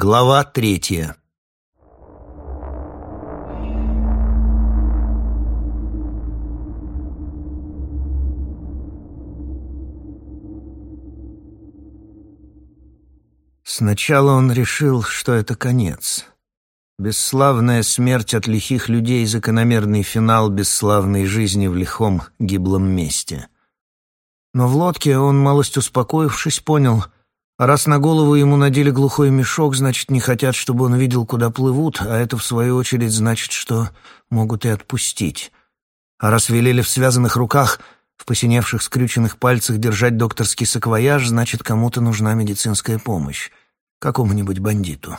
Глава третья Сначала он решил, что это конец. Бесславная смерть от лихих людей — закономерный финал бесславной жизни в лихом, гиблом месте. Но в лодке он, малость успокоившись, понял — раз на голову ему надели глухой мешок, значит, не хотят, чтобы он видел, куда плывут, а это, в свою очередь, значит, что могут и отпустить. А раз велели в связанных руках, в посиневших скрюченных пальцах держать докторский саквояж, значит, кому-то нужна медицинская помощь. Какому-нибудь бандиту.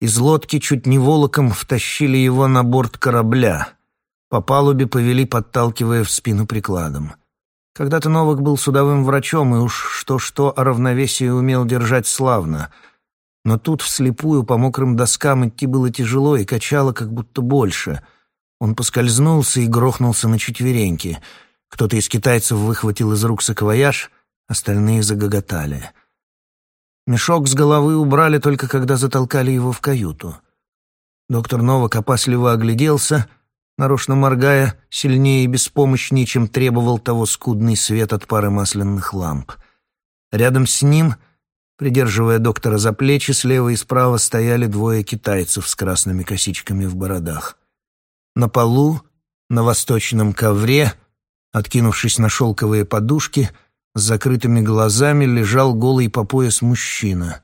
Из лодки чуть не волоком втащили его на борт корабля. По палубе повели, подталкивая в спину прикладом. Когда-то Новак был судовым врачом и уж что-что о равновесии умел держать славно. Но тут вслепую по мокрым доскам идти было тяжело и качало как будто больше. Он поскользнулся и грохнулся на четвереньки. Кто-то из китайцев выхватил из рук саквояж, остальные загоготали. Мешок с головы убрали только когда затолкали его в каюту. Доктор Новак опасливо огляделся — нарочно моргая, сильнее и беспомощнее, чем требовал того скудный свет от пары масляных ламп. Рядом с ним, придерживая доктора за плечи, слева и справа стояли двое китайцев с красными косичками в бородах. На полу, на восточном ковре, откинувшись на шелковые подушки, с закрытыми глазами лежал голый по пояс мужчина.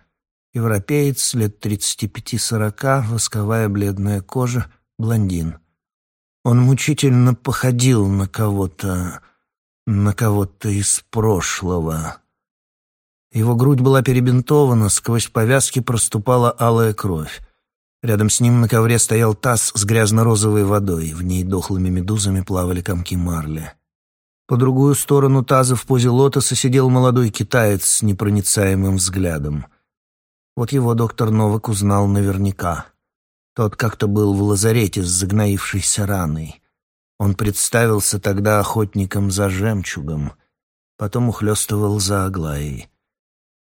Европеец, лет тридцати пяти-сорока, восковая бледная кожа, блондин — он мучительно походил на кого-то, на кого-то из прошлого. Его грудь была перебинтована, сквозь повязки проступала алая кровь. Рядом с ним на ковре стоял таз с грязно-розовой водой, в ней дохлыми медузами плавали комки марли. По другую сторону таза в позе лотоса сидел молодой китаец с непроницаемым взглядом. Вот его доктор Новак узнал наверняка. Тот как-то был в лазарете с загноившейся раной. Он представился тогда охотником за жемчугом, потом ухлёстывал за Аглаей.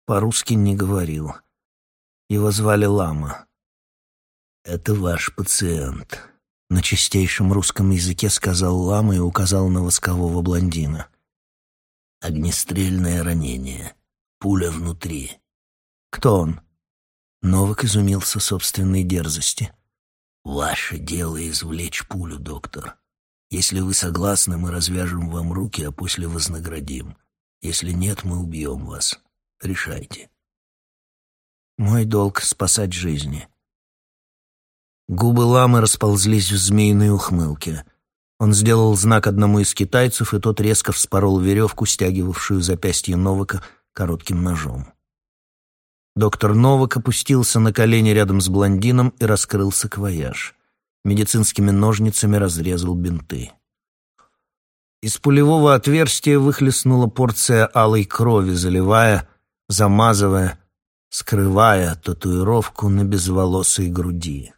По-русски не говорил. Его звали Лама. «Это ваш пациент», — на чистейшем русском языке сказал Лама и указал на воскового блондина. «Огнестрельное ранение. Пуля внутри». «Кто он?» Новак изумился собственной дерзости. «Ваше дело извлечь пулю, доктор. Если вы согласны, мы развяжем вам руки, а после вознаградим. Если нет, мы убьем вас. Решайте». «Мой долг — спасать жизни». Губы ламы расползлись в змеиной ухмылке. Он сделал знак одному из китайцев, и тот резко вспорол веревку, стягивавшую запястье Новака коротким ножом. Доктор Новак опустился на колени рядом с блондином и раскрыл саквояж. Медицинскими ножницами разрезал бинты. Из пулевого отверстия выхлестнула порция алой крови, заливая, замазывая, скрывая татуировку на безволосой груди.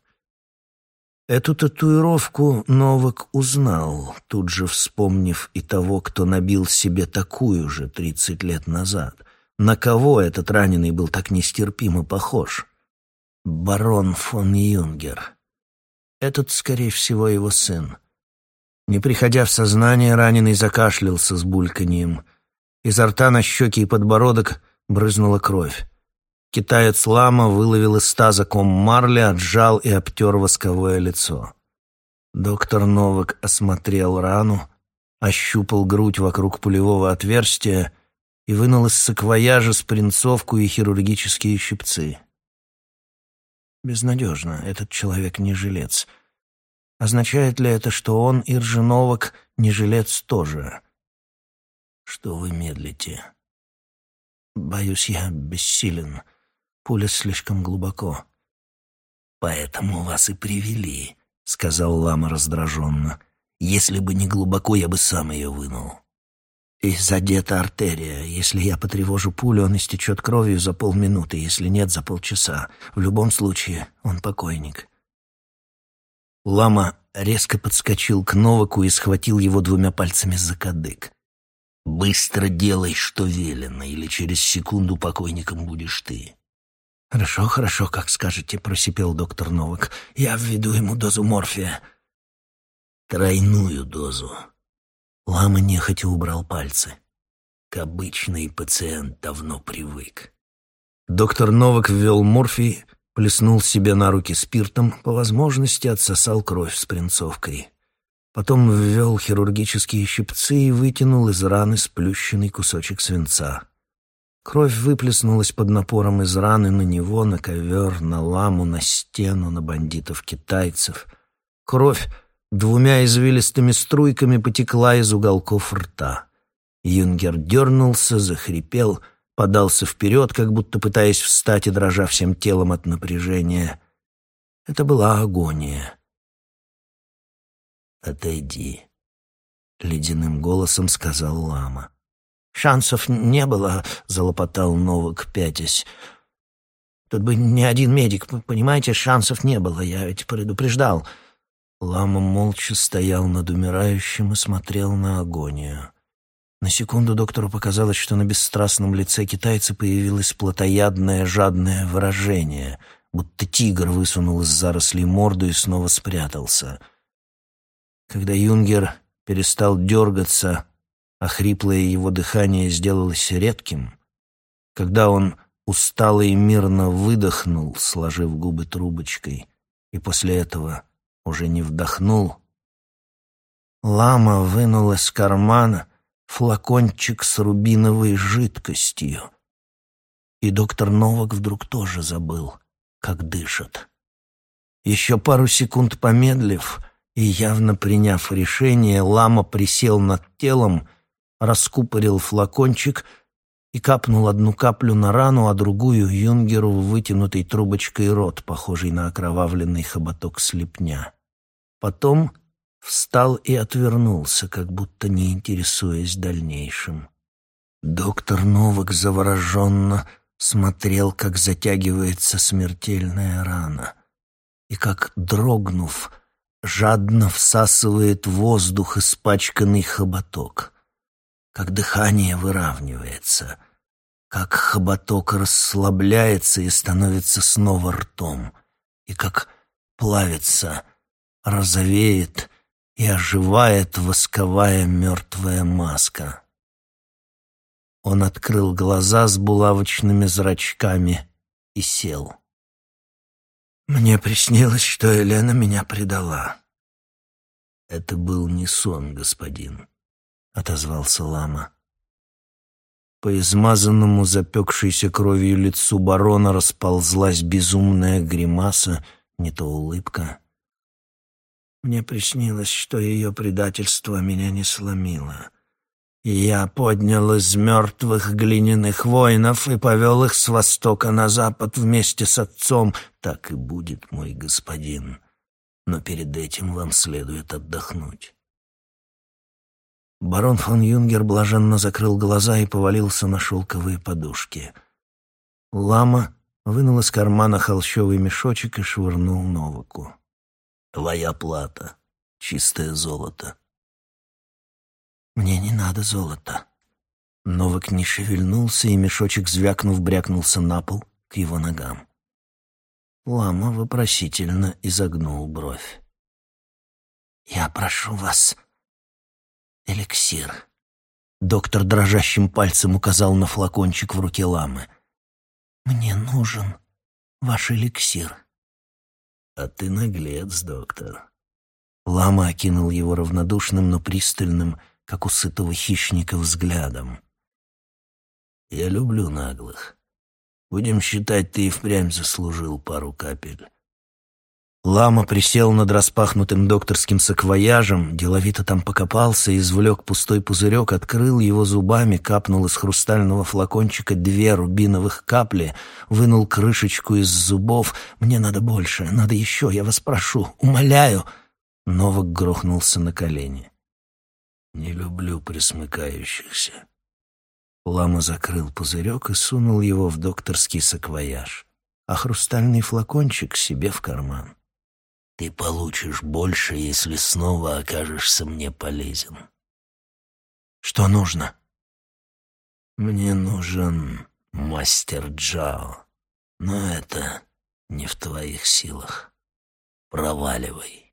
Эту татуировку Новак узнал, тут же вспомнив и того, кто набил себе такую же тридцать лет назад — на кого этот раненый был так нестерпимо похож? Барон фон Юнгер. Этот, скорее всего, его сын. Не приходя в сознание, раненый закашлялся с бульканьем. Изо рта на щеки и подбородок брызнула кровь. Китаец Лама выловил из таза ком марли, отжал и обтер восковое лицо. Доктор Новак осмотрел рану, ощупал грудь вокруг пулевого отверстия и вынул из саквояжа спринцовку и хирургические щипцы. Безнадежно, этот человек не жилец. Означает ли это, что он, Иржиновок, не жилец тоже? Что вы медлите? Боюсь, я бессилен. Пуля слишком глубоко. Поэтому вас и привели, — сказал Лама раздраженно. Если бы не глубоко, я бы сам ее вынул и задета артерия. Если я потревожу пулю, он истечет кровью за полминуты, если нет, за полчаса. В любом случае, он покойник. Лама резко подскочил к Новаку и схватил его двумя пальцами за кадык. «Быстро делай, что велено, или через секунду покойником будешь ты». «Хорошо, хорошо, как скажете», — просипел доктор Новак. «Я введу ему дозу морфия». «Тройную дозу». Лама нехотя убрал пальцы. К обычной пациент давно привык. Доктор Новак ввел морфий, плеснул себе на руки спиртом, по возможности отсосал кровь с принцовкой. Потом ввел хирургические щипцы и вытянул из раны сплющенный кусочек свинца. Кровь выплеснулась под напором из раны на него, на ковер, на ламу, на стену, на бандитов-китайцев. Кровь двумя извилистыми струйками потекла из уголков рта. Юнгер дернулся, захрипел, подался вперед, как будто пытаясь встать и дрожа всем телом от напряжения. Это была агония. «Отойди», — ледяным голосом сказал лама. «Шансов не было», — залопотал Новак, пятясь. «Тут бы не один медик, понимаете, шансов не было, я ведь предупреждал». Лама молча стоял над умирающим и смотрел на агонию. На секунду доктору показалось, что на бесстрастном лице китайца появилось плотоядное, жадное выражение, будто тигр высунул из зарослей морду и снова спрятался. Когда Юнгер перестал дергаться, а хриплое его дыхание сделалось редким, когда он устало и мирно выдохнул, сложив губы трубочкой, и после этого уже не вдохнул, лама вынул из кармана флакончик с рубиновой жидкостью. И доктор Новак вдруг тоже забыл, как дышит. Еще пару секунд помедлив и явно приняв решение, лама присел над телом — раскупорил флакончик и капнул одну каплю на рану, а другую юнгеру в вытянутой трубочкой рот, похожий на окровавленный хоботок слепня. Потом встал и отвернулся, как будто не интересуясь дальнейшим. Доктор Новак завороженно смотрел, как затягивается смертельная рана, и как, дрогнув, жадно всасывает воздух испачканный хоботок — как дыхание выравнивается, как хоботок расслабляется и становится снова ртом, и как плавится, розовеет и оживает восковая мертвая маска. Он открыл глаза с булавочными зрачками и сел. Мне приснилось, что Елена меня предала. Это был не сон, господин. — отозвался лама. По измазанному запекшейся кровью лицу барона расползлась безумная гримаса, не то улыбка. Мне приснилось, что ее предательство меня не сломило. Я поднял из мертвых глиняных воинов и повел их с востока на запад вместе с отцом. Так и будет, мой господин. Но перед этим вам следует отдохнуть. Барон фон Юнгер блаженно закрыл глаза и повалился на шелковые подушки. Лама вынул из кармана холщовый мешочек и швырнул Новаку. «Твоя плата. Чистое золото». «Мне не надо золота». Новак не шевельнулся, и мешочек, звякнув, брякнулся на пол к его ногам. Лама вопросительно изогнул бровь. «Я прошу вас эликсир. Доктор дрожащим пальцем указал на флакончик в руке ламы. «Мне нужен ваш эликсир». «А ты наглец, доктор». Лама окинул его равнодушным, но пристальным, как у сытого хищника, взглядом. «Я люблю наглых. Будем считать, ты и впрямь заслужил пару капель. Лама присел над распахнутым докторским саквояжем, деловито там покопался, извлек пустой пузырек, открыл его зубами, капнул из хрустального флакончика две рубиновых капли, вынул крышечку из зубов. «Мне надо больше, надо еще, я вас прошу, умоляю!» Новак грохнулся на колени. «Не люблю присмыкающихся». Лама закрыл пузырек и сунул его в докторский саквояж, а хрустальный флакончик себе в карман. Ты получишь больше, если снова окажешься мне полезен. Что нужно? Мне нужен мастер Джао. Но это не в твоих силах. Проваливай.